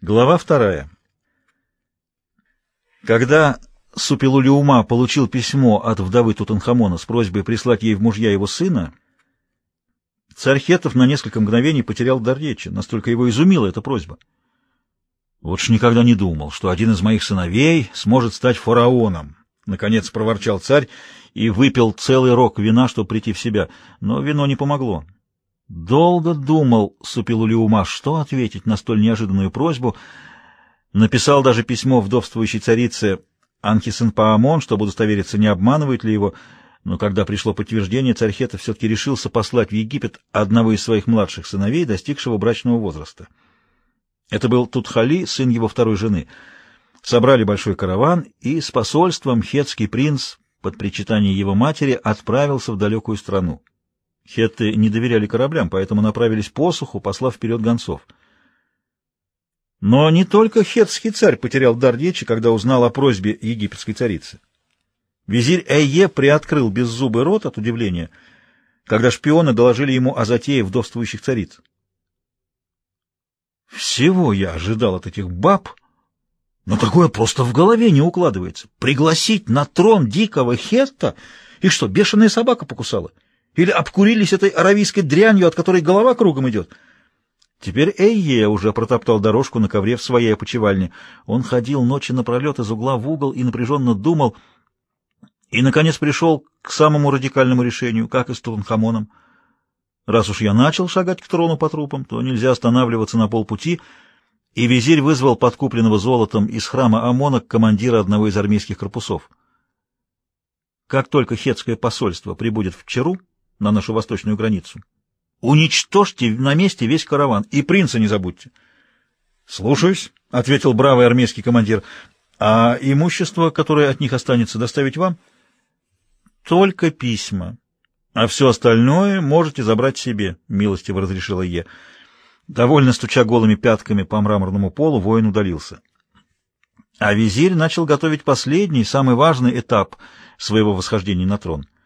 Глава вторая. Когда Супилулиума получил письмо от вдовы Тутанхамона с просьбой прислать ей в мужья его сына, царь Хетов на несколько мгновений потерял дар речи, настолько его изумила эта просьба. «Вот ж никогда не думал, что один из моих сыновей сможет стать фараоном», — наконец проворчал царь и выпил целый рог вина, чтобы прийти в себя, но вино не помогло. Долго думал Супилулиума, что ответить на столь неожиданную просьбу. Написал даже письмо вдовствующей царице Анхисенпаамон, чтобы удостовериться, не обманывают ли его, но когда пришло подтверждение, царь Хета все-таки решился послать в Египет одного из своих младших сыновей, достигшего брачного возраста. Это был Тутхали, сын его второй жены. Собрали большой караван, и с посольством хетский принц, под причитание его матери, отправился в далекую страну. Хетты не доверяли кораблям, поэтому направились по суху, послав вперед гонцов. Но не только хетский царь потерял дар речи, когда узнал о просьбе египетской царицы. Визирь Эйе приоткрыл беззубый рот от удивления, когда шпионы доложили ему о затее вдовствующих цариц. Всего я ожидал от этих баб, но такое просто в голове не укладывается. Пригласить на трон дикого хетта? И что, бешеная собака покусала? — или обкурились этой аравийской дрянью, от которой голова кругом идет? Теперь Эйе уже протоптал дорожку на ковре в своей опочивальне. Он ходил ночи напролет из угла в угол и напряженно думал, и, наконец, пришел к самому радикальному решению, как и с Тутанхамоном. Раз уж я начал шагать к трону по трупам, то нельзя останавливаться на полпути, и визирь вызвал подкупленного золотом из храма Амона командира одного из армейских корпусов. Как только хетское посольство прибудет в Чару, на нашу восточную границу. Уничтожьте на месте весь караван и принца не забудьте. — Слушаюсь, — ответил бравый армейский командир. — А имущество, которое от них останется, доставить вам? — Только письма. А все остальное можете забрать себе, — милостиво разрешила Е. Довольно стуча голыми пятками по мраморному полу, воин удалился. А визирь начал готовить последний, самый важный этап своего восхождения на трон —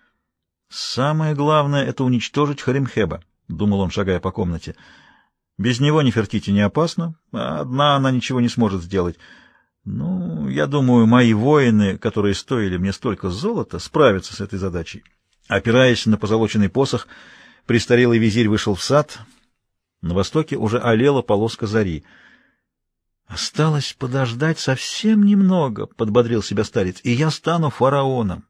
«Самое главное — это уничтожить Харимхеба», — думал он, шагая по комнате. «Без него Нефертити не опасно, а одна она ничего не сможет сделать. Ну, я думаю, мои воины, которые стоили мне столько золота, справятся с этой задачей». Опираясь на позолоченный посох, престарелый визирь вышел в сад. На востоке уже олела полоска зари. «Осталось подождать совсем немного», — подбодрил себя старец, — «и я стану фараоном.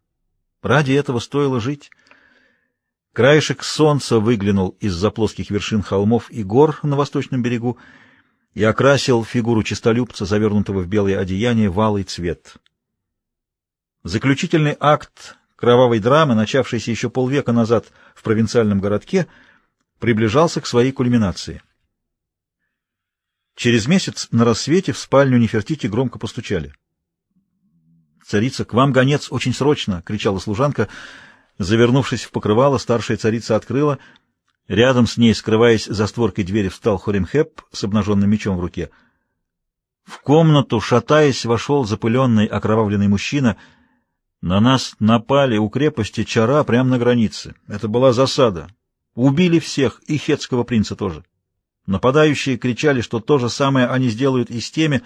Ради этого стоило жить». Краешек солнца выглянул из-за плоских вершин холмов и гор на восточном берегу и окрасил фигуру чистолюбца, завернутого в белое одеяние, в алый цвет. Заключительный акт кровавой драмы, начавшийся еще полвека назад в провинциальном городке, приближался к своей кульминации. Через месяц на рассвете в спальню Нефертити громко постучали. «Царица, к вам гонец, очень срочно!» — кричала служанка — Завернувшись в покрывало, старшая царица открыла. Рядом с ней, скрываясь за створкой двери, встал Хоремхеп с обнаженным мечом в руке. В комнату, шатаясь, вошел запыленный, окровавленный мужчина. На нас напали у крепости Чара прямо на границе. Это была засада. Убили всех, и хетского принца тоже. Нападающие кричали, что то же самое они сделают и с теми,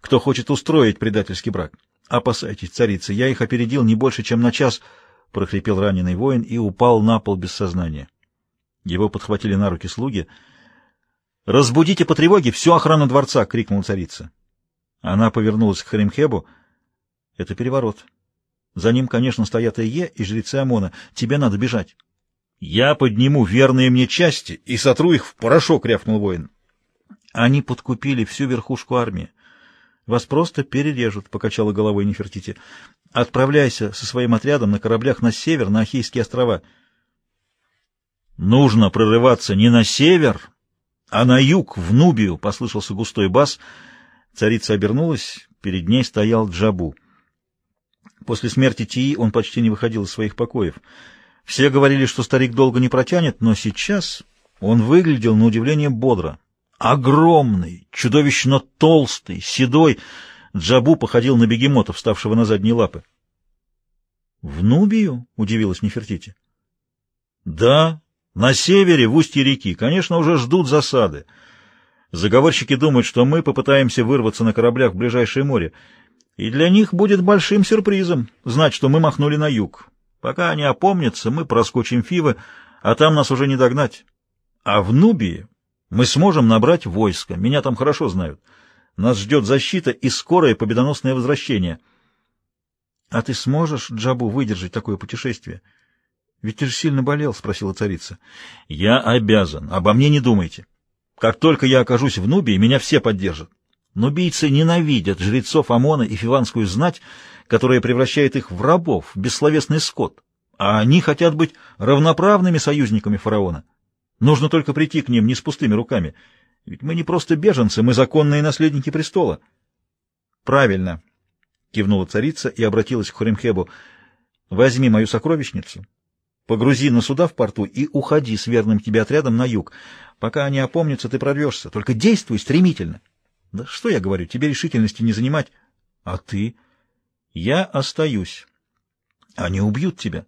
кто хочет устроить предательский брак. Опасайтесь, царица, я их опередил не больше, чем на час — прохрипел раненый воин и упал на пол без сознания. Его подхватили на руки слуги. «Разбудите по тревоге всю охрану дворца!» — крикнула царица. Она повернулась к Харимхебу. «Это переворот. За ним, конечно, стоят Ие и жрецы Амона. Тебе надо бежать». «Я подниму верные мне части и сотру их в порошок!» — рявкнул воин. Они подкупили всю верхушку армии. Вас просто перережут, — покачала головой Нефертити. Отправляйся со своим отрядом на кораблях на север, на Ахейские острова. Нужно прорываться не на север, а на юг, в Нубию, — послышался густой бас. Царица обернулась, перед ней стоял Джабу. После смерти Тии он почти не выходил из своих покоев. Все говорили, что старик долго не протянет, но сейчас он выглядел на удивление бодро. Огромный, чудовищно толстый, седой, Джабу походил на бегемота, вставшего на задние лапы. — В Нубию? — удивилась Нефертити. — Да, на севере, в устье реки. Конечно, уже ждут засады. Заговорщики думают, что мы попытаемся вырваться на кораблях в ближайшее море, и для них будет большим сюрпризом знать, что мы махнули на юг. Пока они опомнятся, мы проскочим Фивы, а там нас уже не догнать. А в Нубии мы сможем набрать войско, меня там хорошо знают. Нас ждет защита и скорое победоносное возвращение. — А ты сможешь, Джабу, выдержать такое путешествие? — Ведь ты же сильно болел, — спросила царица. — Я обязан, обо мне не думайте. Как только я окажусь в Нубии, меня все поддержат. Нубийцы ненавидят жрецов Амона и фиванскую знать, которая превращает их в рабов, бессловесный скот, а они хотят быть равноправными союзниками фараона. Нужно только прийти к ним не с пустыми руками, ведь мы не просто беженцы, мы законные наследники престола. — Правильно, — кивнула царица и обратилась к Хоремхебу. — Возьми мою сокровищницу, погрузи на суда в порту и уходи с верным тебе отрядом на юг. Пока они опомнятся, ты прорвешься. Только действуй стремительно. Да что я говорю, тебе решительности не занимать. А ты? Я остаюсь. Они убьют тебя.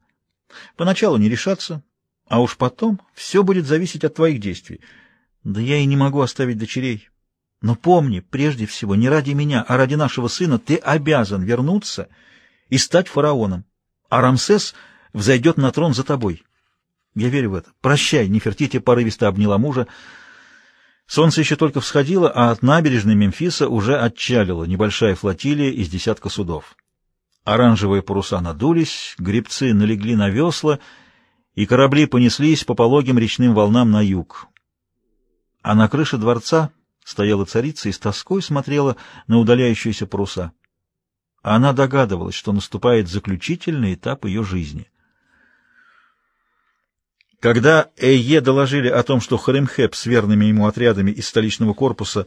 Поначалу не решаться, а уж потом все будет зависеть от твоих действий. Да я и не могу оставить дочерей. Но помни, прежде всего, не ради меня, а ради нашего сына ты обязан вернуться и стать фараоном. А Рамсес взойдет на трон за тобой. Я верю в это. Прощай, Нефертити порывисто обняла мужа. Солнце еще только всходило, а от набережной Мемфиса уже отчалила небольшая флотилия из десятка судов. Оранжевые паруса надулись, гребцы налегли на весла, и корабли понеслись по пологим речным волнам на юг. А на крыше дворца стояла царица и с тоской смотрела на удаляющиеся паруса. Она догадывалась, что наступает заключительный этап ее жизни — когда Эйе доложили о том, что Харемхеп с верными ему отрядами из столичного корпуса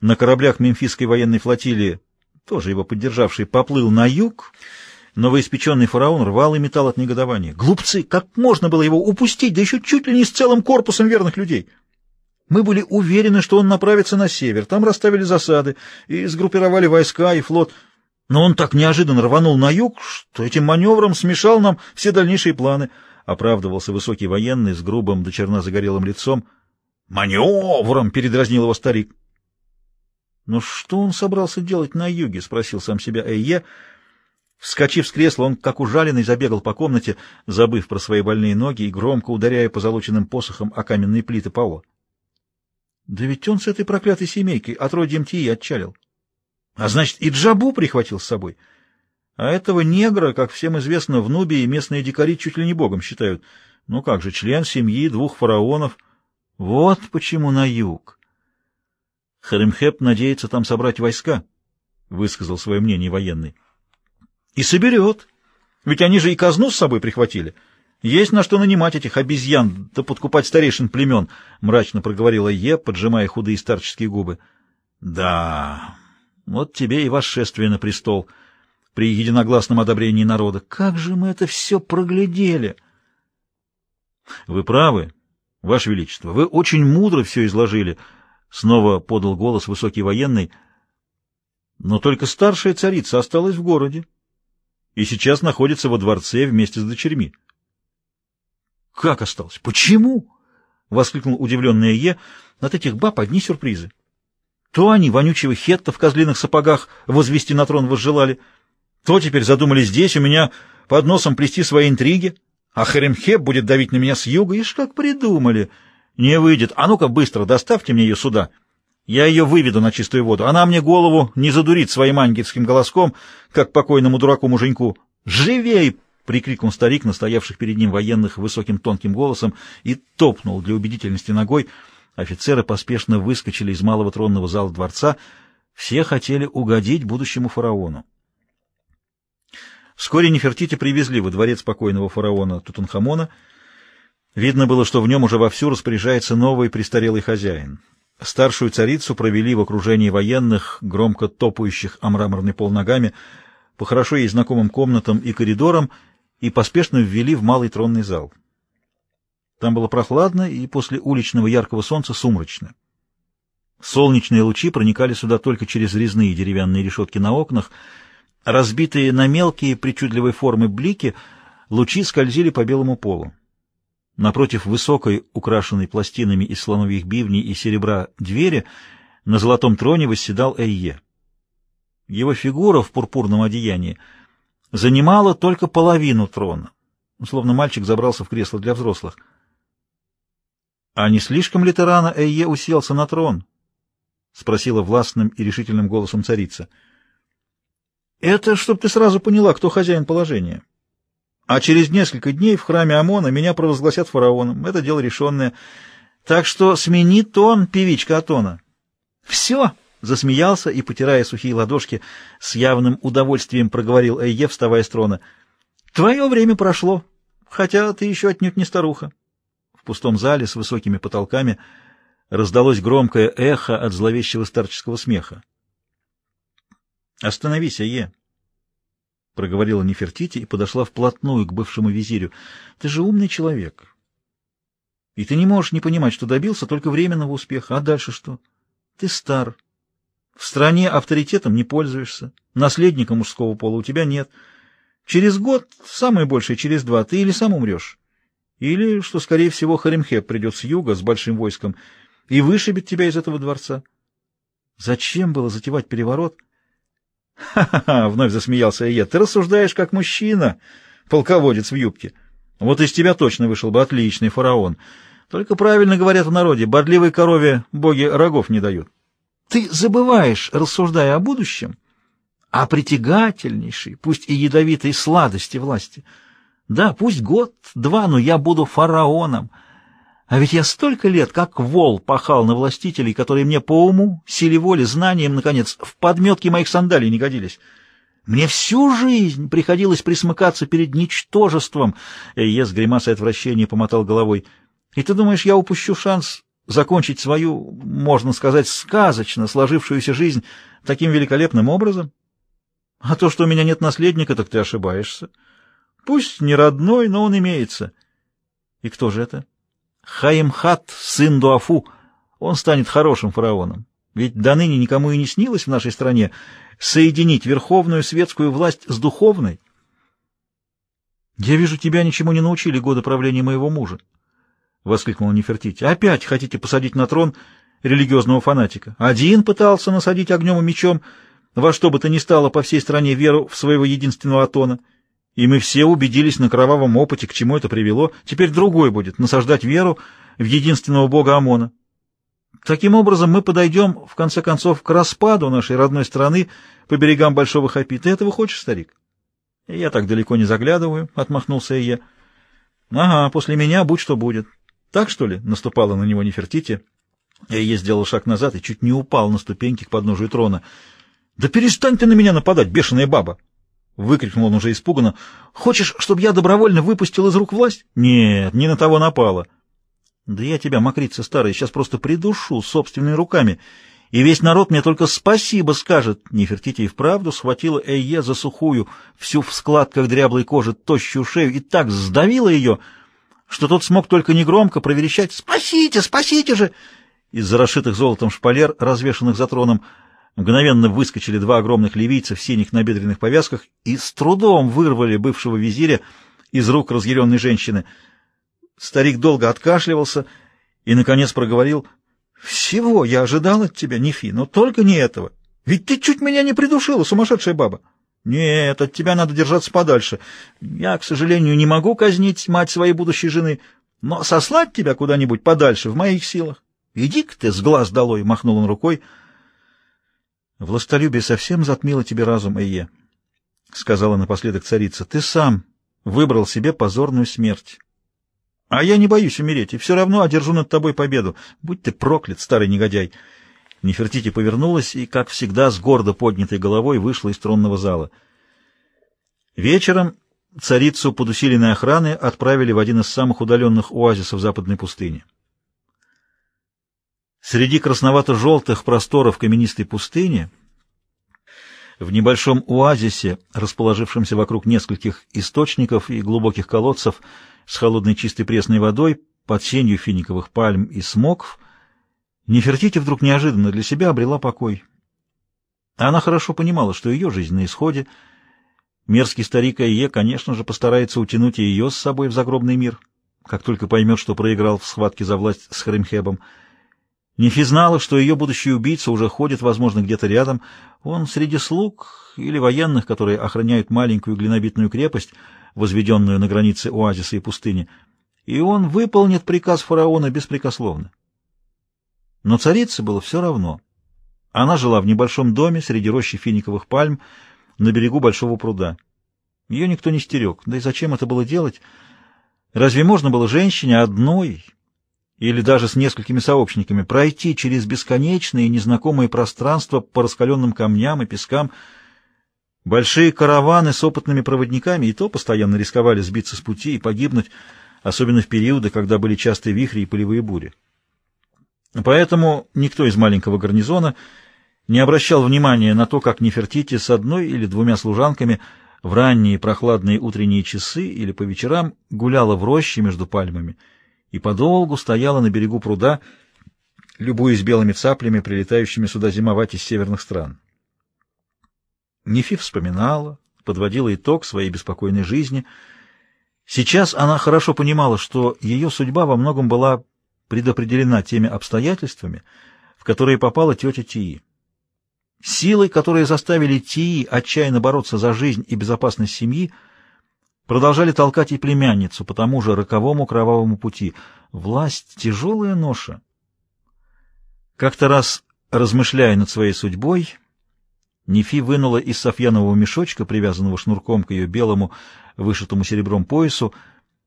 на кораблях Мемфисской военной флотилии, тоже его поддержавший, поплыл на юг, новоиспеченный фараон рвал и металл от негодования. Глупцы! Как можно было его упустить, да еще чуть ли не с целым корпусом верных людей? Мы были уверены, что он направится на север. Там расставили засады и сгруппировали войска и флот. Но он так неожиданно рванул на юг, что этим маневром смешал нам все дальнейшие планы — оправдывался высокий военный с грубым до черна загорелым лицом. «Маневром!» — передразнил его старик. «Но что он собрался делать на юге?» — спросил сам себя Эйе. Вскочив с кресла, он, как ужаленный, забегал по комнате, забыв про свои больные ноги и громко ударяя позолоченным посохом о каменные плиты пола. Да ведь он с этой проклятой семейкой от роди МТИ отчалил. А значит, и Джабу прихватил с собой — а этого негра, как всем известно, в Нубии местные дикари чуть ли не богом считают. Ну как же, член семьи двух фараонов. Вот почему на юг. Харемхеп надеется там собрать войска, — высказал свое мнение военный. И соберет. Ведь они же и казну с собой прихватили. Есть на что нанимать этих обезьян, да подкупать старейшин племен, — мрачно проговорила Е, поджимая худые старческие губы. — Да, вот тебе и восшествие на престол, — при единогласном одобрении народа. Как же мы это все проглядели! Вы правы, Ваше Величество, вы очень мудро все изложили, снова подал голос высокий военный. Но только старшая царица осталась в городе и сейчас находится во дворце вместе с дочерьми. Как осталось? Почему? воскликнул удивленный Е. От этих баб одни сюрпризы. То они вонючего хетта в козлиных сапогах возвести на трон возжелали, то теперь задумали здесь у меня под носом плести свои интриги, а Харемхеб будет давить на меня с юга. Ишь, как придумали! Не выйдет. А ну-ка быстро доставьте мне ее сюда. Я ее выведу на чистую воду. Она мне голову не задурит своим ангельским голоском, как покойному дураку-муженьку. «Живей!» — прикрикнул старик, настоявших перед ним военных высоким тонким голосом, и топнул для убедительности ногой. Офицеры поспешно выскочили из малого тронного зала дворца. Все хотели угодить будущему фараону. Вскоре Нефертити привезли во дворец покойного фараона Тутанхамона. Видно было, что в нем уже вовсю распоряжается новый престарелый хозяин. Старшую царицу провели в окружении военных, громко топающих о мраморный пол ногами, по хорошо ей знакомым комнатам и коридорам, и поспешно ввели в малый тронный зал. Там было прохладно и после уличного яркого солнца сумрачно. Солнечные лучи проникали сюда только через резные деревянные решетки на окнах — Разбитые на мелкие причудливой формы блики, лучи скользили по белому полу. Напротив высокой, украшенной пластинами из слоновьих бивней и серебра двери, На золотом троне восседал Эйе. Его фигура в пурпурном одеянии занимала только половину трона, словно мальчик забрался в кресло для взрослых. А не слишком ли ты рано, Эйе, уселся на трон? — спросила властным и решительным голосом царица. — Это чтоб ты сразу поняла, кто хозяин положения. А через несколько дней в храме Амона меня провозгласят фараоном. Это дело решенное. Так что смени тон, певичка Атона. — Все! — засмеялся и, потирая сухие ладошки, с явным удовольствием проговорил Эйе, вставая с трона. — Твое время прошло, хотя ты еще отнюдь не старуха. В пустом зале с высокими потолками раздалось громкое эхо от зловещего старческого смеха. — Остановись, Эйе! — проговорила Нефертити и подошла вплотную к бывшему визирю. — Ты же умный человек. И ты не можешь не понимать, что добился только временного успеха. А дальше что? Ты стар. В стране авторитетом не пользуешься. Наследника мужского пола у тебя нет. Через год, самое большее через два, ты или сам умрешь, или, что, скорее всего, Харимхеп придет с юга с большим войском и вышибет тебя из этого дворца. Зачем было затевать переворот? Ха-ха-ха, вновь засмеялся я. Ты рассуждаешь как мужчина, полководец в юбке. Вот из тебя точно вышел бы отличный фараон. Только правильно говорят в народе, бодливой корове боги рогов не дают. Ты забываешь, рассуждая о будущем, о притягательнейшей, пусть и ядовитой сладости власти. Да, пусть год, два, но я буду фараоном. А ведь я столько лет, как вол, пахал на властителей, которые мне по уму, силе воли, знаниям, наконец, в подметке моих сандалий не годились. Мне всю жизнь приходилось присмыкаться перед ничтожеством. Я с гримасой отвращения помотал головой. И ты думаешь, я упущу шанс закончить свою, можно сказать, сказочно сложившуюся жизнь таким великолепным образом? А то, что у меня нет наследника, так ты ошибаешься. Пусть не родной, но он имеется. И кто же это? Хаимхат, сын Дуафу. Он станет хорошим фараоном. Ведь до ныне никому и не снилось в нашей стране соединить верховную светскую власть с духовной. Я вижу, тебя ничему не научили годы правления моего мужа. — воскликнул Нефертити. — Опять хотите посадить на трон религиозного фанатика? Один пытался насадить огнем и мечом во что бы то ни стало по всей стране веру в своего единственного Атона. И мы все убедились на кровавом опыте, к чему это привело. Теперь другой будет насаждать веру в единственного бога Амона. Таким образом, мы подойдем, в конце концов, к распаду нашей родной страны по берегам Большого Хапи. Ты этого хочешь, старик? — Я так далеко не заглядываю, — отмахнулся я. — Ага, после меня будь что будет. Так, что ли? — наступала на него Нефертити. Я сделал шаг назад и чуть не упал на ступеньки к подножию трона. — Да перестань ты на меня нападать, бешеная баба! — выкрикнул он уже испуганно. — Хочешь, чтобы я добровольно выпустил из рук власть? — Нет, не на того напала. — Да я тебя, мокрица старая, сейчас просто придушу собственными руками, и весь народ мне только спасибо скажет. Нефертити и вправду схватила Эйе за сухую, всю в складках дряблой кожи, тощую шею, и так сдавила ее, — что тот смог только негромко проверещать «Спасите! Спасите же!» Из-за расшитых золотом шпалер, развешанных за троном, мгновенно выскочили два огромных ливийца в синих набедренных повязках и с трудом вырвали бывшего визиря из рук разъяренной женщины. Старик долго откашливался и, наконец, проговорил «Всего я ожидал от тебя, Нефи, но только не этого. Ведь ты чуть меня не придушила, сумасшедшая баба!» Нет, от тебя надо держаться подальше. Я, к сожалению, не могу казнить мать своей будущей жены, но сослать тебя куда-нибудь подальше в моих силах. Иди-ка ты с глаз долой, — махнул он рукой. Властолюбие совсем затмило тебе разум, Эйе, — сказала напоследок царица. Ты сам выбрал себе позорную смерть. А я не боюсь умереть, и все равно одержу над тобой победу. Будь ты проклят, старый негодяй. Нефертити повернулась и, как всегда, с гордо поднятой головой вышла из тронного зала. Вечером царицу под усиленной охраны отправили в один из самых удаленных оазисов западной пустыни. Среди красновато-желтых просторов каменистой пустыни, в небольшом оазисе, расположившемся вокруг нескольких источников и глубоких колодцев с холодной чистой пресной водой, под сенью финиковых пальм и смокв, Нефертити вдруг неожиданно для себя обрела покой. Она хорошо понимала, что ее жизнь на исходе. Мерзкий старик Айе, конечно же, постарается утянуть ее с собой в загробный мир, как только поймет, что проиграл в схватке за власть с Хремхебом. Нефи знала, что ее будущий убийца уже ходит, возможно, где-то рядом. Он среди слуг или военных, которые охраняют маленькую глинобитную крепость, возведенную на границе оазиса и пустыни, и он выполнит приказ фараона беспрекословно. Но царице было все равно. Она жила в небольшом доме среди рощи финиковых пальм на берегу большого пруда. Ее никто не стерег. Да и зачем это было делать? Разве можно было женщине одной или даже с несколькими сообщниками пройти через бесконечные незнакомые пространства по раскаленным камням и пескам? Большие караваны с опытными проводниками и то постоянно рисковали сбиться с пути и погибнуть, особенно в периоды, когда были частые вихри и пылевые бури. Поэтому никто из маленького гарнизона не обращал внимания на то, как Нефертити с одной или двумя служанками в ранние прохладные утренние часы или по вечерам гуляла в роще между пальмами и подолгу стояла на берегу пруда, любуясь белыми цаплями, прилетающими сюда зимовать из северных стран. Нефи вспоминала, подводила итог своей беспокойной жизни. Сейчас она хорошо понимала, что ее судьба во многом была предопределена теми обстоятельствами, в которые попала тетя Тии. Силы, которые заставили Тии отчаянно бороться за жизнь и безопасность семьи, продолжали толкать и племянницу по тому же роковому кровавому пути. Власть — тяжелая ноша. Как-то раз, размышляя над своей судьбой, Нефи вынула из софьянового мешочка, привязанного шнурком к ее белому, вышитому серебром поясу,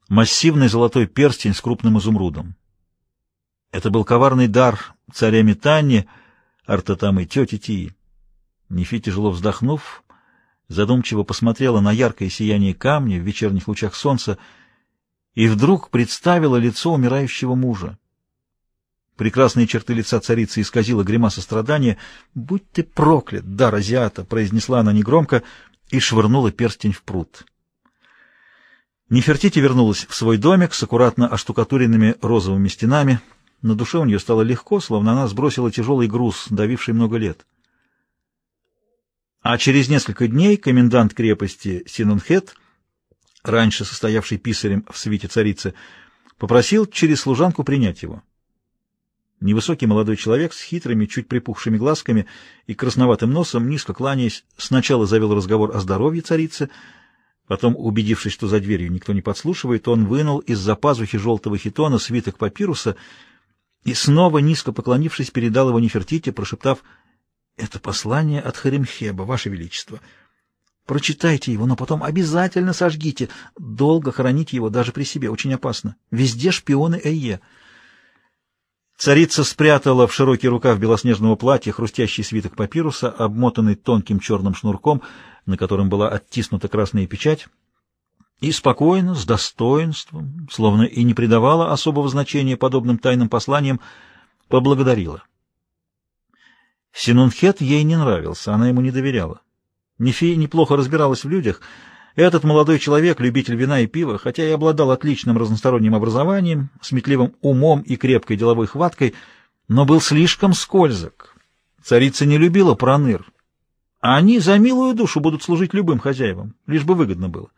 массивный золотой перстень с крупным изумрудом. Это был коварный дар царя Метани, Артатамы, тети Тии. Нефи, тяжело вздохнув, задумчиво посмотрела на яркое сияние камня в вечерних лучах солнца и вдруг представила лицо умирающего мужа. Прекрасные черты лица царицы исказила гримаса страдания. «Будь ты проклят, дар азиата!» — произнесла она негромко и швырнула перстень в пруд. Нефертити вернулась в свой домик с аккуратно оштукатуренными розовыми стенами. На душе у нее стало легко, словно она сбросила тяжелый груз, давивший много лет. А через несколько дней комендант крепости Синунхет, раньше состоявший писарем в свите царицы, попросил через служанку принять его. Невысокий молодой человек с хитрыми, чуть припухшими глазками и красноватым носом, низко кланяясь, сначала завел разговор о здоровье царицы, потом, убедившись, что за дверью никто не подслушивает, он вынул из-за пазухи желтого хитона свиток папируса и, снова низко поклонившись, передал его Нефертите, прошептав «Это послание от Харимхеба, Ваше Величество. Прочитайте его, но потом обязательно сожгите. Долго хранить его даже при себе очень опасно. Везде шпионы Эйе». Царица спрятала в широкий рукав белоснежного платья хрустящий свиток папируса, обмотанный тонким черным шнурком, на котором была оттиснута красная печать, и спокойно, с достоинством, словно и не придавала особого значения подобным тайным посланиям, поблагодарила. Синунхет ей не нравился, она ему не доверяла. Нефи неплохо разбиралась в людях — этот молодой человек, любитель вина и пива, хотя и обладал отличным разносторонним образованием, сметливым умом и крепкой деловой хваткой, но был слишком скользок. Царица не любила проныр. А они за милую душу будут служить любым хозяевам, лишь бы выгодно было.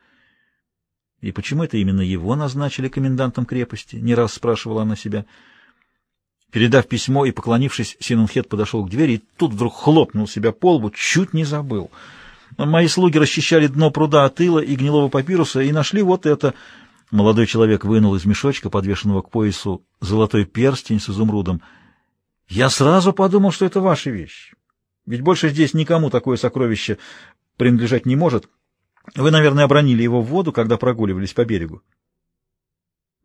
И почему это именно его назначили комендантом крепости? Не раз спрашивала она себя. Передав письмо и поклонившись, Синунхет подошел к двери и тут вдруг хлопнул себя по лбу, чуть не забыл — Мои слуги расчищали дно пруда от ила и гнилого папируса и нашли вот это. Молодой человек вынул из мешочка, подвешенного к поясу, золотой перстень с изумрудом. Я сразу подумал, что это ваша вещь. Ведь больше здесь никому такое сокровище принадлежать не может. Вы, наверное, обронили его в воду, когда прогуливались по берегу.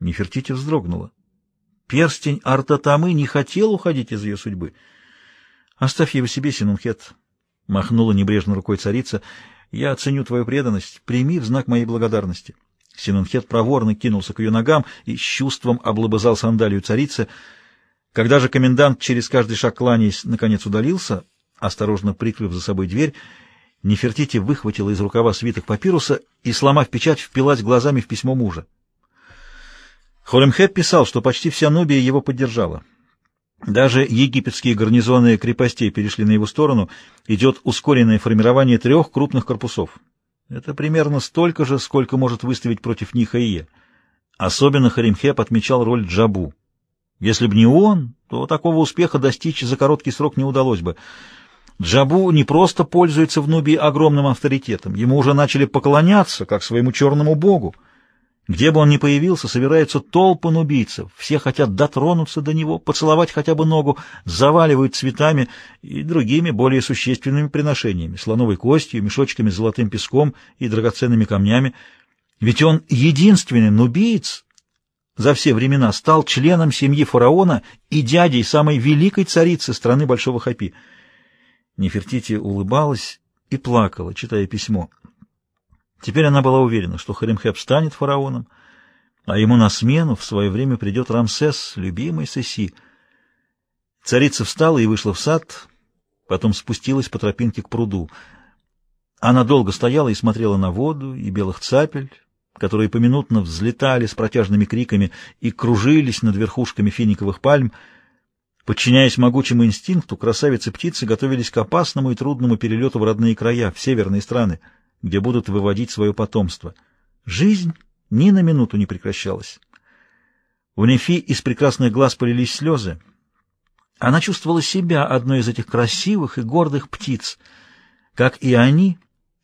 Нефертити вздрогнула. Перстень Артатамы не хотел уходить из ее судьбы. Оставь его себе, Синунхет. Махнула небрежно рукой царица. «Я оценю твою преданность. Прими в знак моей благодарности». Синунхет проворно кинулся к ее ногам и с чувством облобызал сандалию царицы. Когда же комендант, через каждый шаг кланяясь, наконец удалился, осторожно прикрыв за собой дверь, Нефертити выхватила из рукава свиток папируса и, сломав печать, впилась глазами в письмо мужа. Холемхеп писал, что почти вся Нубия его поддержала. Даже египетские гарнизоны крепостей перешли на его сторону, идет ускоренное формирование трех крупных корпусов. Это примерно столько же, сколько может выставить против них Аие. Особенно Харимхеп отмечал роль Джабу. Если бы не он, то такого успеха достичь за короткий срок не удалось бы. Джабу не просто пользуется в Нубии огромным авторитетом, ему уже начали поклоняться, как своему черному богу. Где бы он ни появился, собираются толпы нубийцев, все хотят дотронуться до него, поцеловать хотя бы ногу, заваливают цветами и другими более существенными приношениями, слоновой костью, мешочками с золотым песком и драгоценными камнями. Ведь он единственный нубиец за все времена стал членом семьи фараона и дядей самой великой царицы страны Большого Хапи. Нефертити улыбалась и плакала, читая письмо. Теперь она была уверена, что Харимхеп станет фараоном, а ему на смену в свое время придет Рамсес, любимый Сеси. Царица встала и вышла в сад, потом спустилась по тропинке к пруду. Она долго стояла и смотрела на воду и белых цапель, которые поминутно взлетали с протяжными криками и кружились над верхушками финиковых пальм. Подчиняясь могучему инстинкту, красавицы-птицы готовились к опасному и трудному перелету в родные края, в северные страны — где будут выводить свое потомство. Жизнь ни на минуту не прекращалась. У Нефи из прекрасных глаз полились слезы. Она чувствовала себя одной из этих красивых и гордых птиц. Как и они,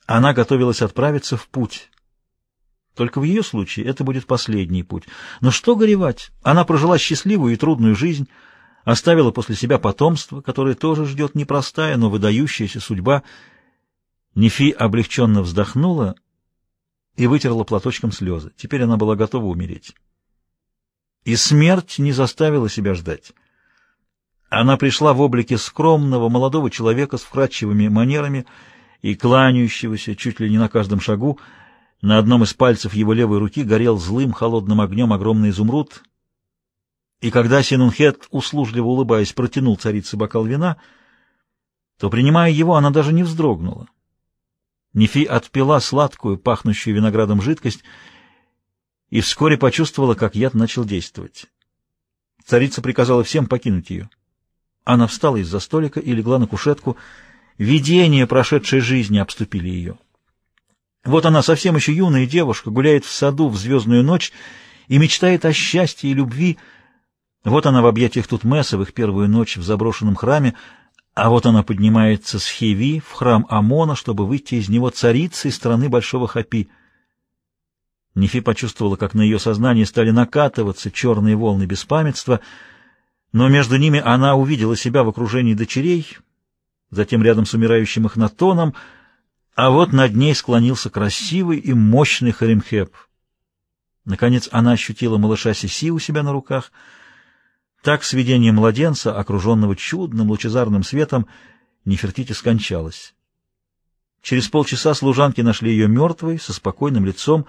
она готовилась отправиться в путь. Только в ее случае это будет последний путь. Но что горевать? Она прожила счастливую и трудную жизнь, оставила после себя потомство, которое тоже ждет непростая, но выдающаяся судьба — Нефи облегченно вздохнула и вытерла платочком слезы. Теперь она была готова умереть. И смерть не заставила себя ждать. Она пришла в облике скромного молодого человека с вкрадчивыми манерами и кланяющегося чуть ли не на каждом шагу. На одном из пальцев его левой руки горел злым холодным огнем огромный изумруд. И когда Синунхет, услужливо улыбаясь, протянул царице бокал вина, то, принимая его, она даже не вздрогнула. Нефи отпила сладкую, пахнущую виноградом жидкость и вскоре почувствовала, как яд начал действовать. Царица приказала всем покинуть ее. Она встала из-за столика и легла на кушетку. Видения прошедшей жизни обступили ее. Вот она, совсем еще юная девушка, гуляет в саду в звездную ночь и мечтает о счастье и любви. Вот она в объятиях Тутмеса в их первую ночь в заброшенном храме, а вот она поднимается с Хеви в храм Амона, чтобы выйти из него царицей страны Большого Хапи. Нефи почувствовала, как на ее сознании стали накатываться черные волны беспамятства, но между ними она увидела себя в окружении дочерей, затем рядом с умирающим Эхнатоном, а вот над ней склонился красивый и мощный Харимхеп. Наконец она ощутила малыша Сиси у себя на руках — так с видением младенца, окруженного чудным лучезарным светом, Нефертити скончалась. Через полчаса служанки нашли ее мертвой, со спокойным лицом.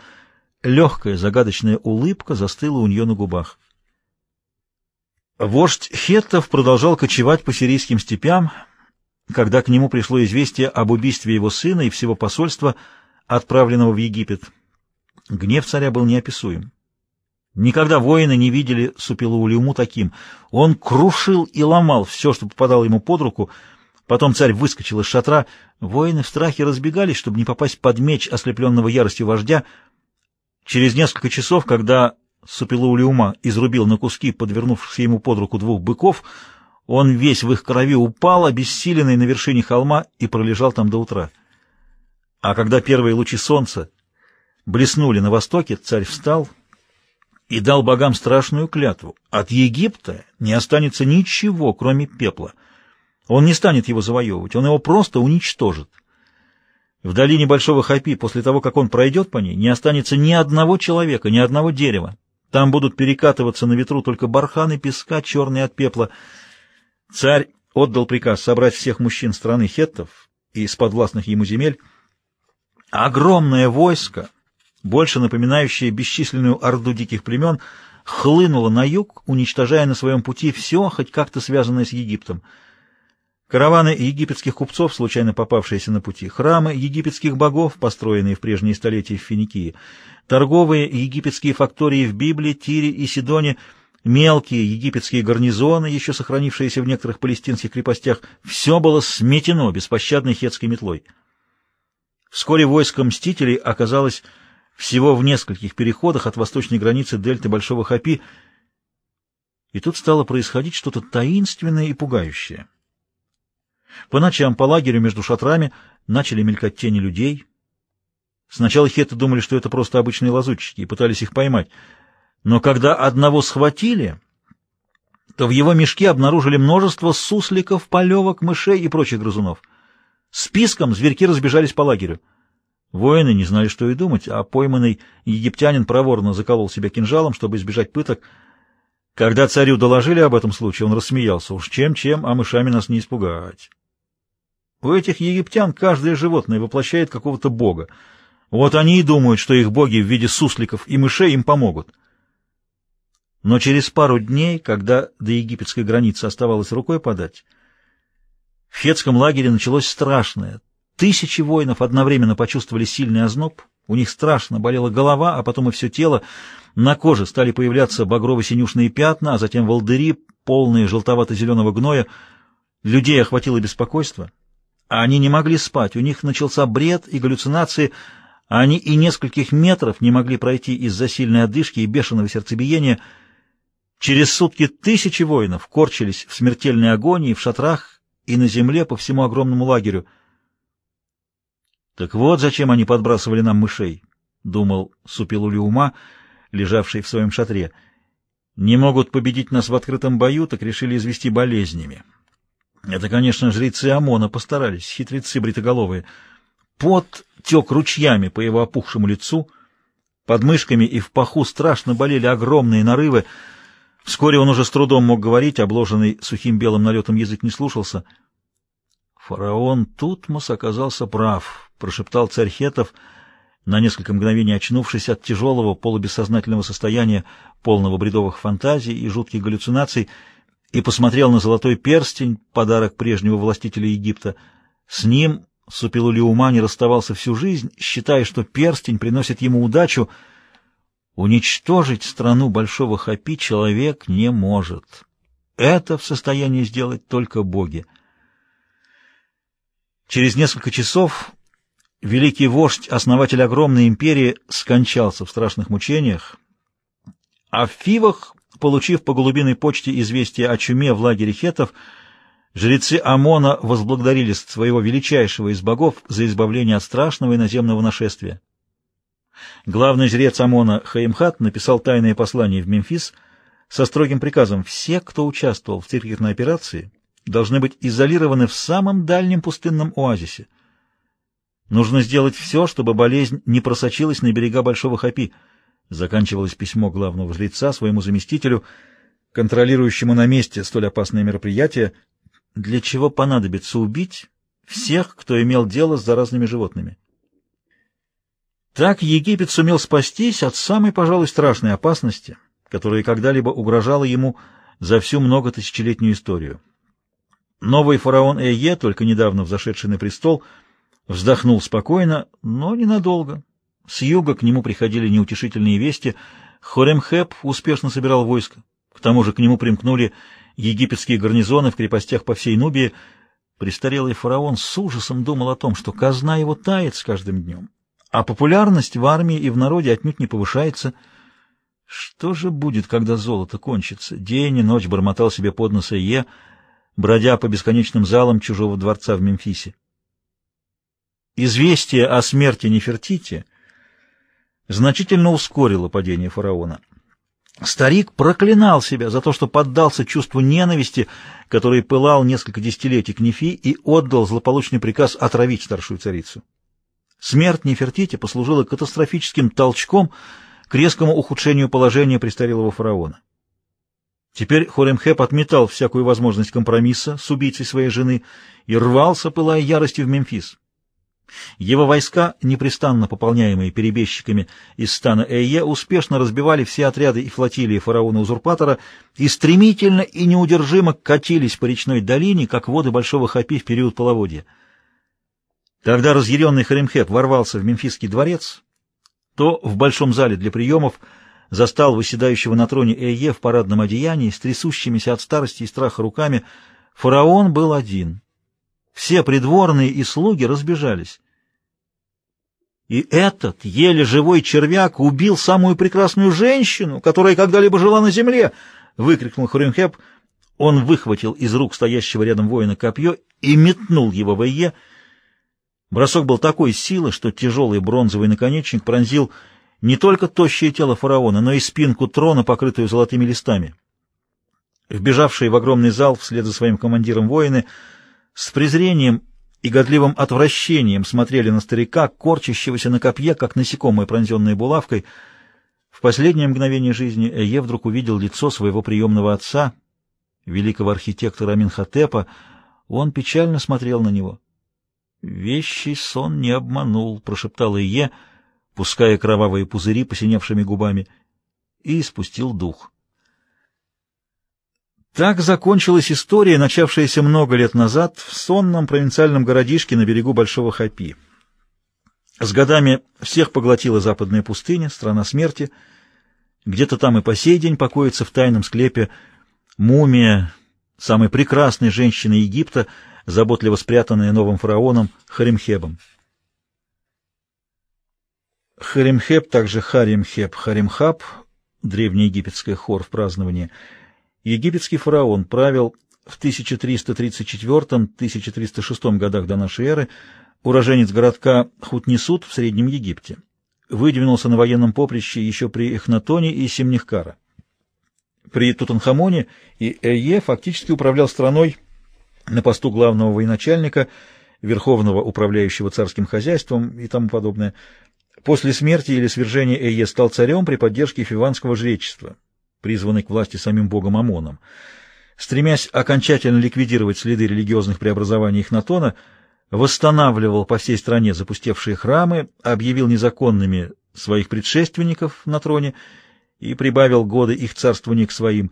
Легкая загадочная улыбка застыла у нее на губах. Вождь Хеттов продолжал кочевать по сирийским степям, когда к нему пришло известие об убийстве его сына и всего посольства, отправленного в Египет. Гнев царя был неописуем. Никогда воины не видели Супилаулиуму таким. Он крушил и ломал все, что попадало ему под руку. Потом царь выскочил из шатра. Воины в страхе разбегались, чтобы не попасть под меч ослепленного яростью вождя. Через несколько часов, когда Супилаулиума изрубил на куски подвернувшихся ему под руку двух быков, он весь в их крови упал, обессиленный на вершине холма, и пролежал там до утра. А когда первые лучи солнца блеснули на востоке, царь встал — и дал богам страшную клятву. От Египта не останется ничего, кроме пепла. Он не станет его завоевывать, он его просто уничтожит. В долине Большого Хапи, после того, как он пройдет по ней, не останется ни одного человека, ни одного дерева. Там будут перекатываться на ветру только барханы песка, черные от пепла. Царь отдал приказ собрать всех мужчин страны хеттов и из подвластных ему земель. Огромное войско больше напоминающая бесчисленную орду диких племен, хлынула на юг, уничтожая на своем пути все, хоть как-то связанное с Египтом. Караваны египетских купцов, случайно попавшиеся на пути, храмы египетских богов, построенные в прежние столетия в Финикии, торговые египетские фактории в Библии, Тире и Сидоне, мелкие египетские гарнизоны, еще сохранившиеся в некоторых палестинских крепостях, все было сметено беспощадной хетской метлой. Вскоре войско мстителей оказалось. Всего в нескольких переходах от восточной границы дельты Большого Хапи И тут стало происходить что-то таинственное и пугающее. По ночам по лагерю между шатрами начали мелькать тени людей. Сначала хеты думали, что это просто обычные лазутчики, и пытались их поймать. Но когда одного схватили, то в его мешке обнаружили множество сусликов, полевок, мышей и прочих грызунов. Списком зверьки разбежались по лагерю. Воины не знали, что и думать, а пойманный египтянин проворно заколол себя кинжалом, чтобы избежать пыток. Когда царю доложили об этом случае, он рассмеялся. Уж чем-чем, а мышами нас не испугать. У этих египтян каждое животное воплощает какого-то бога. Вот они и думают, что их боги в виде сусликов и мышей им помогут. Но через пару дней, когда до египетской границы оставалось рукой подать, в хетском лагере началось страшное. Тысячи воинов одновременно почувствовали сильный озноб, у них страшно болела голова, а потом и все тело. На коже стали появляться багрово-синюшные пятна, а затем волдыри, полные желтовато-зеленого гноя. Людей охватило беспокойство. Они не могли спать, у них начался бред и галлюцинации, они и нескольких метров не могли пройти из-за сильной одышки и бешеного сердцебиения. Через сутки тысячи воинов корчились в смертельной агонии в шатрах и на земле по всему огромному лагерю. «Так вот зачем они подбрасывали нам мышей», — думал Супилули ума, лежавший в своем шатре. «Не могут победить нас в открытом бою, так решили извести болезнями». Это, конечно, жрецы ОМОНа постарались, хитрецы бритоголовые. Пот тек ручьями по его опухшему лицу, под мышками и в паху страшно болели огромные нарывы. Вскоре он уже с трудом мог говорить, обложенный сухим белым налетом язык не слушался. «Фараон Тутмос оказался прав», — прошептал царь Хетов, на несколько мгновений очнувшись от тяжелого полубессознательного состояния, полного бредовых фантазий и жутких галлюцинаций, — и посмотрел на золотой перстень, подарок прежнего властителя Египта. С ним Супилулиума не расставался всю жизнь, считая, что перстень приносит ему удачу. Уничтожить страну Большого Хапи человек не может. Это в состоянии сделать только боги. Через несколько часов великий вождь, основатель огромной империи, скончался в страшных мучениях, а в Фивах Получив по голубиной почте известие о чуме в лагере хетов, жрецы Амона возблагодарили своего величайшего из богов за избавление от страшного иноземного нашествия. Главный жрец Амона Хаимхат написал тайное послание в Мемфис со строгим приказом «Все, кто участвовал в циркетной операции, должны быть изолированы в самом дальнем пустынном оазисе. Нужно сделать все, чтобы болезнь не просочилась на берега Большого Хапи». Заканчивалось письмо главного жреца своему заместителю, контролирующему на месте столь опасное мероприятие, для чего понадобится убить всех, кто имел дело с заразными животными. Так Египет сумел спастись от самой, пожалуй, страшной опасности, которая когда-либо угрожала ему за всю многотысячелетнюю историю. Новый фараон Эе, только недавно взошедший на престол, вздохнул спокойно, но ненадолго. С юга к нему приходили неутешительные вести. Хоремхеп успешно собирал войско. К тому же к нему примкнули египетские гарнизоны в крепостях по всей Нубии. Престарелый фараон с ужасом думал о том, что казна его тает с каждым днем, а популярность в армии и в народе отнюдь не повышается. Что же будет, когда золото кончится? День и ночь бормотал себе под нос Е, бродя по бесконечным залам чужого дворца в Мемфисе. Известие о смерти Нефертити — значительно ускорило падение фараона. Старик проклинал себя за то, что поддался чувству ненависти, который пылал несколько десятилетий к Нефи и отдал злополучный приказ отравить старшую царицу. Смерть Нефертити послужила катастрофическим толчком к резкому ухудшению положения престарелого фараона. Теперь Хоремхеп отметал всякую возможность компромисса с убийцей своей жены и рвался, пылая яростью в Мемфис. Его войска, непрестанно пополняемые перебежчиками из стана Эйе, успешно разбивали все отряды и флотилии фараона-узурпатора и стремительно и неудержимо катились по речной долине, как воды Большого Хапи в период половодья. Когда разъяренный Харимхеп ворвался в Мемфисский дворец, то в большом зале для приемов застал выседающего на троне Эйе в парадном одеянии с трясущимися от старости и страха руками. Фараон был один — все придворные и слуги разбежались. И этот еле живой червяк убил самую прекрасную женщину, которая когда-либо жила на земле, — выкрикнул Хуримхеп. Он выхватил из рук стоящего рядом воина копье и метнул его в Ие. Бросок был такой силы, что тяжелый бронзовый наконечник пронзил не только тощее тело фараона, но и спинку трона, покрытую золотыми листами. Вбежавшие в огромный зал вслед за своим командиром воины с презрением и годливым отвращением смотрели на старика, корчащегося на копье, как насекомое, пронзенное булавкой. В последнее мгновение жизни Эе вдруг увидел лицо своего приемного отца, великого архитектора Аминхотепа. Он печально смотрел на него. «Вещий сон не обманул», — прошептал Ие, пуская кровавые пузыри посиневшими губами, и спустил дух. Так закончилась история, начавшаяся много лет назад в сонном провинциальном городишке на берегу Большого Хапи. С годами всех поглотила западная пустыня, страна смерти. Где-то там и по сей день покоится в тайном склепе мумия самой прекрасной женщины Египта, заботливо спрятанная новым фараоном Харимхебом. Харимхеб, также Харимхеб, Харимхаб, древнеегипетское хор в праздновании – Египетский фараон правил в 1334-1306 годах до нашей эры, уроженец городка Хутнисут в Среднем Египте. Выдвинулся на военном поприще еще при Эхнатоне и Семнихкара. При Тутанхамоне и Эе фактически управлял страной на посту главного военачальника, верховного управляющего царским хозяйством и тому подобное. После смерти или свержения Эе стал царем при поддержке фиванского жречества призванный к власти самим богом Амоном. Стремясь окончательно ликвидировать следы религиозных преобразований Эхнатона, восстанавливал по всей стране запустевшие храмы, объявил незаконными своих предшественников на троне и прибавил годы их царствования к своим,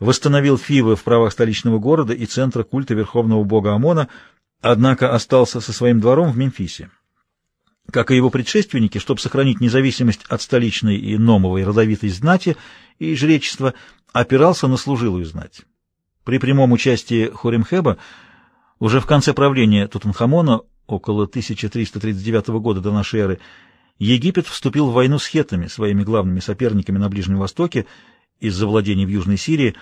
восстановил Фивы в правах столичного города и центра культа верховного бога Амона, однако остался со своим двором в Мемфисе. Как и его предшественники, чтобы сохранить независимость от столичной и номовой родовитой знати и жречества, опирался на служилую знать. При прямом участии Хоримхеба уже в конце правления Тутанхамона, около 1339 года до нашей эры, Египет вступил в войну с хетами, своими главными соперниками на Ближнем Востоке, из-за владений в Южной Сирии,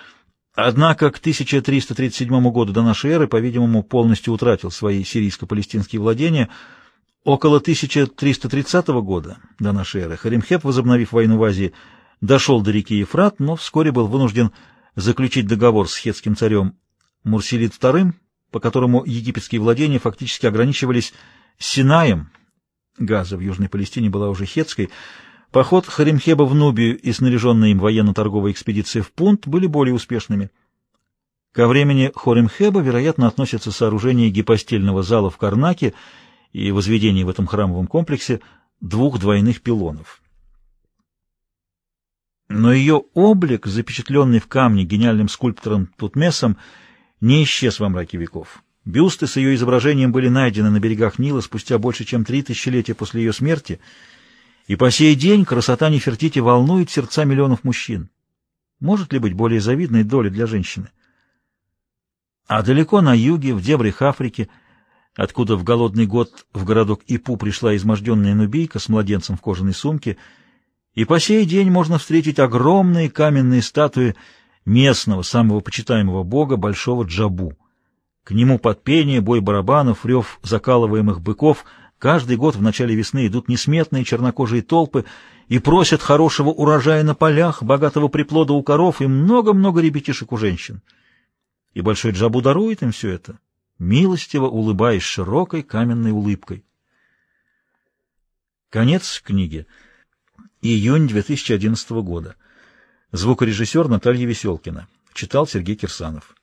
однако к 1337 году до нашей эры, по-видимому, полностью утратил свои сирийско-палестинские владения – Около 1330 года до нашей эры Харимхеп, возобновив войну в Азии, дошел до реки Ефрат, но вскоре был вынужден заключить договор с хетским царем Мурсилит II, по которому египетские владения фактически ограничивались Синаем, Газа в Южной Палестине была уже хетской, поход Харимхеба в Нубию и снаряженная им военно-торговая экспедиция в Пунт были более успешными. Ко времени Хоримхеба, вероятно, относятся сооружение гипостельного зала в Карнаке и возведение в этом храмовом комплексе двух двойных пилонов. Но ее облик, запечатленный в камне гениальным скульптором Тутмесом, не исчез во мраке веков. Бюсты с ее изображением были найдены на берегах Нила спустя больше, чем три тысячелетия после ее смерти, и по сей день красота Нефертити волнует сердца миллионов мужчин. Может ли быть более завидной доли для женщины? А далеко на юге, в дебрях Африки, откуда в голодный год в городок Ипу пришла изможденная нубийка с младенцем в кожаной сумке, и по сей день можно встретить огромные каменные статуи местного, самого почитаемого бога, большого Джабу. К нему под пение, бой барабанов, рев закалываемых быков каждый год в начале весны идут несметные чернокожие толпы и просят хорошего урожая на полях, богатого приплода у коров и много-много ребятишек у женщин. И большой Джабу дарует им все это милостиво улыбаясь широкой каменной улыбкой. Конец книги. Июнь 2011 года. Звукорежиссер Наталья Веселкина. Читал Сергей Кирсанов.